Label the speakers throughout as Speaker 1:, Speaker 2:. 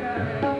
Speaker 1: Yeah.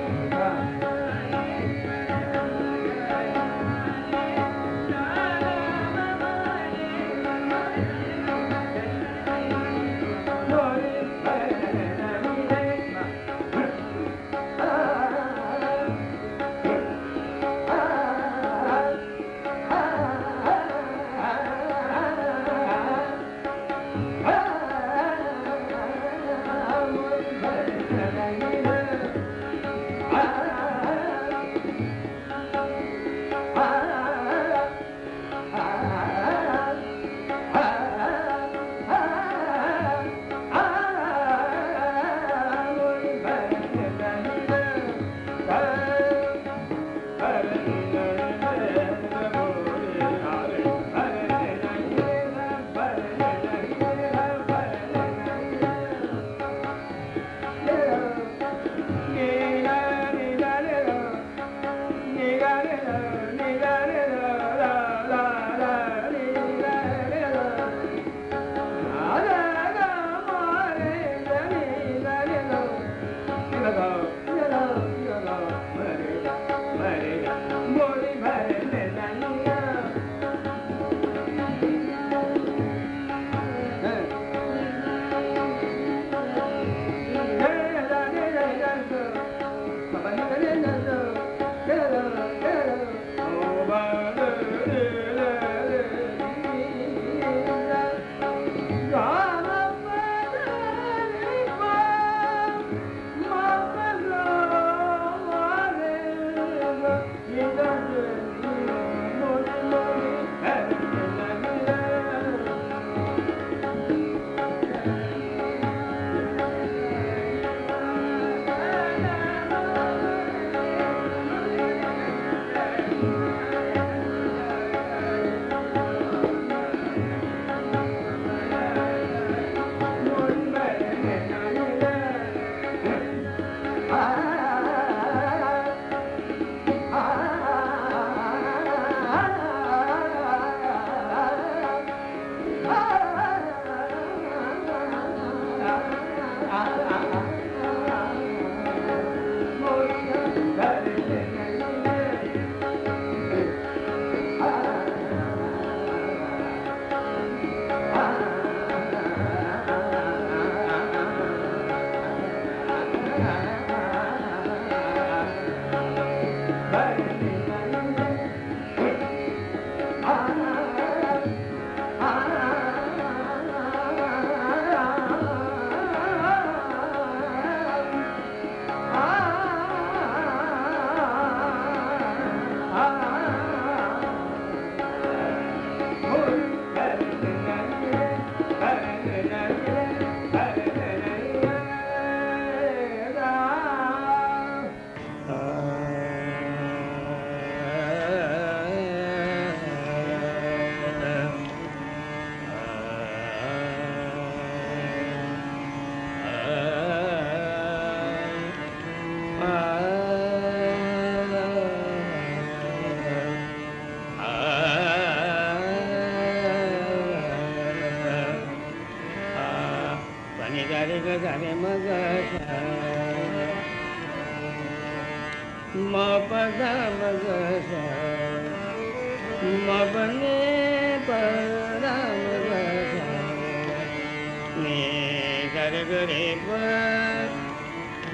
Speaker 1: रे म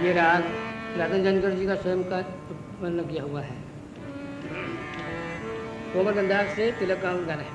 Speaker 1: ये राग रतन जनकर जी का स्वयं का उत्पन्न किया हुआ है कोमल अंदाज से तिलक का गाना है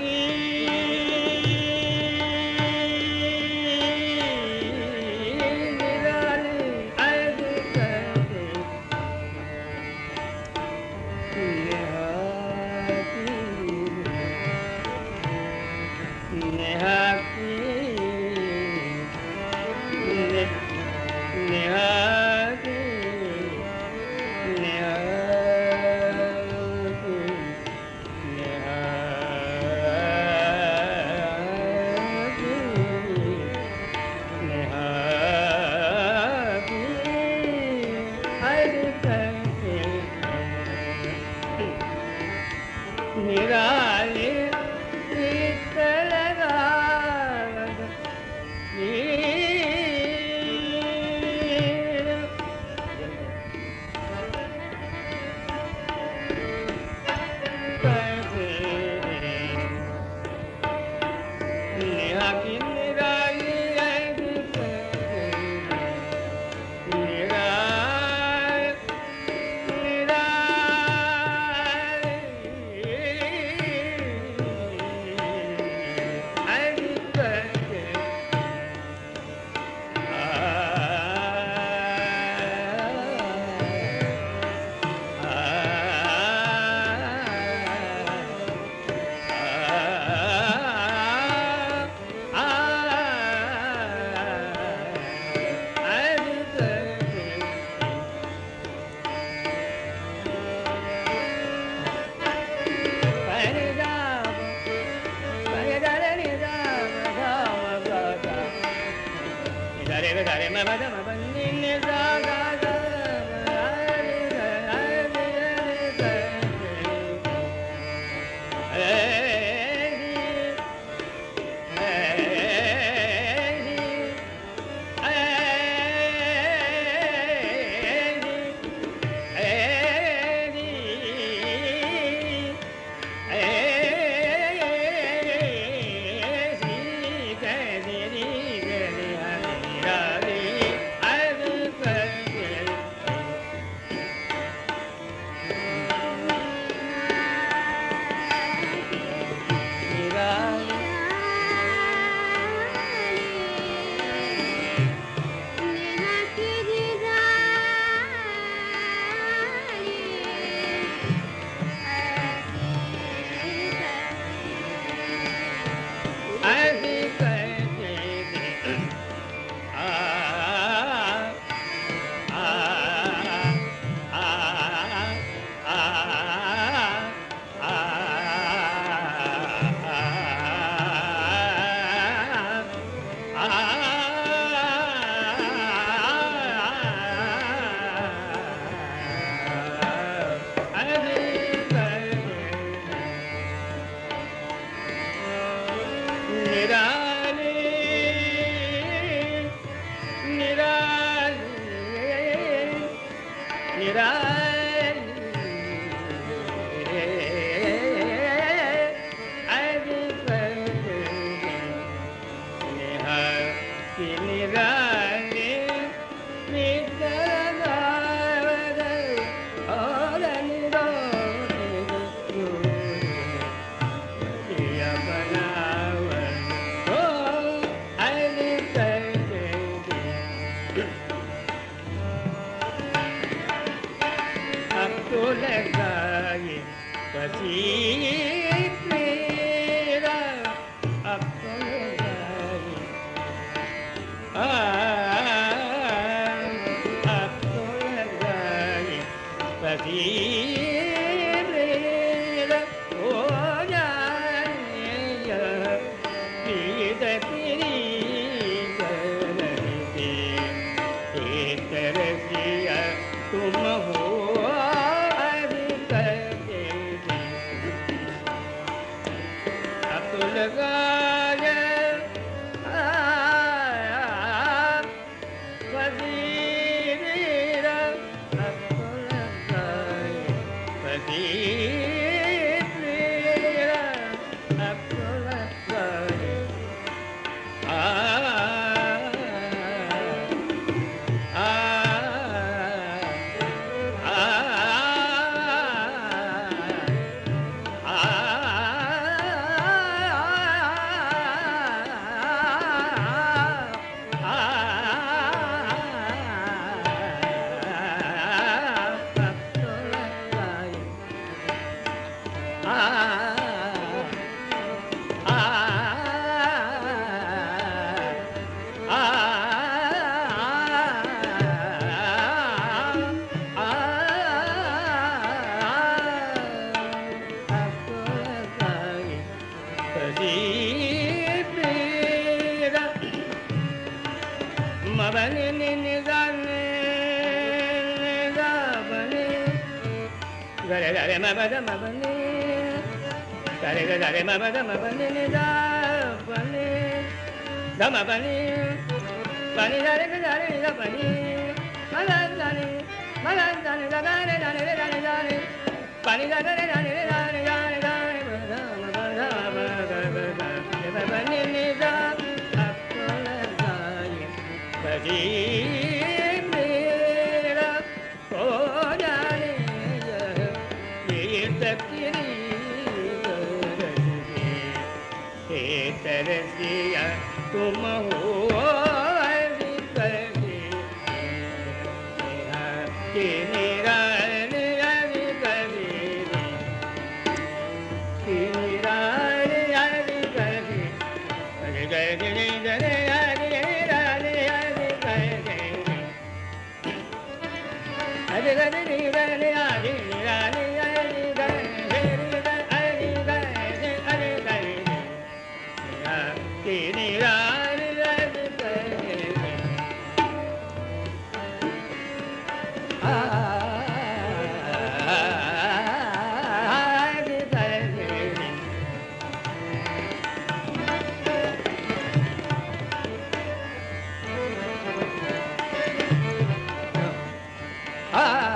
Speaker 1: Happy 对。Sare ga sare ma ba da ma ba ni ni da ba ni da ma ba ni ba ni sare ga sare ni da ba ni ma la da ma la da da ga ni da ni ba ni da ni da my Ah.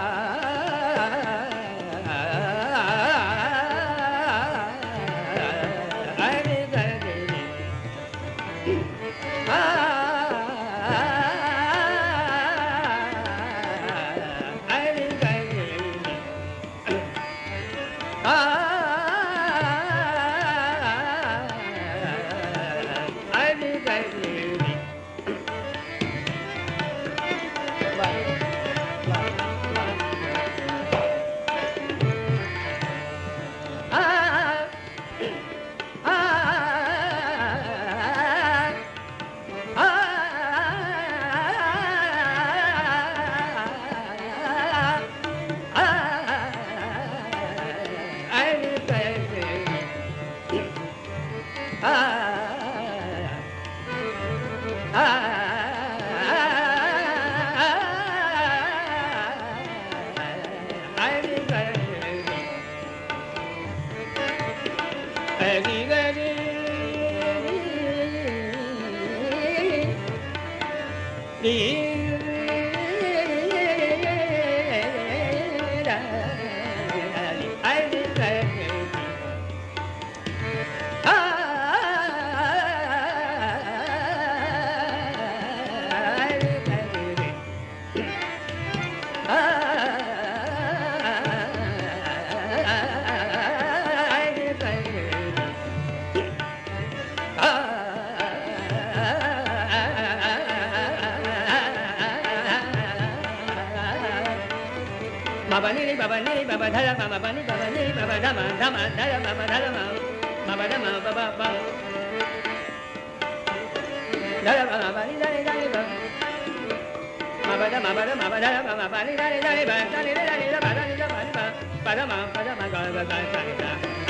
Speaker 1: baba ne baba dhala mama bani baba ne baba dama dama dhala mama dhala mama baba dama baba baba dhala mama bani dhala dhala baba mama dama mama dama mama dhala mama bani dhala dhala baba dhala dhala baba dhala baba baba mama baba mama baba baba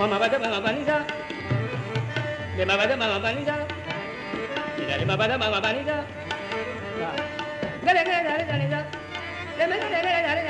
Speaker 1: Mama bada mama banida, de mama bada mama banida, de mama bada mama banida, gale gale gale gale, de mama gale gale gale.